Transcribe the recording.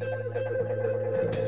¡Gracias!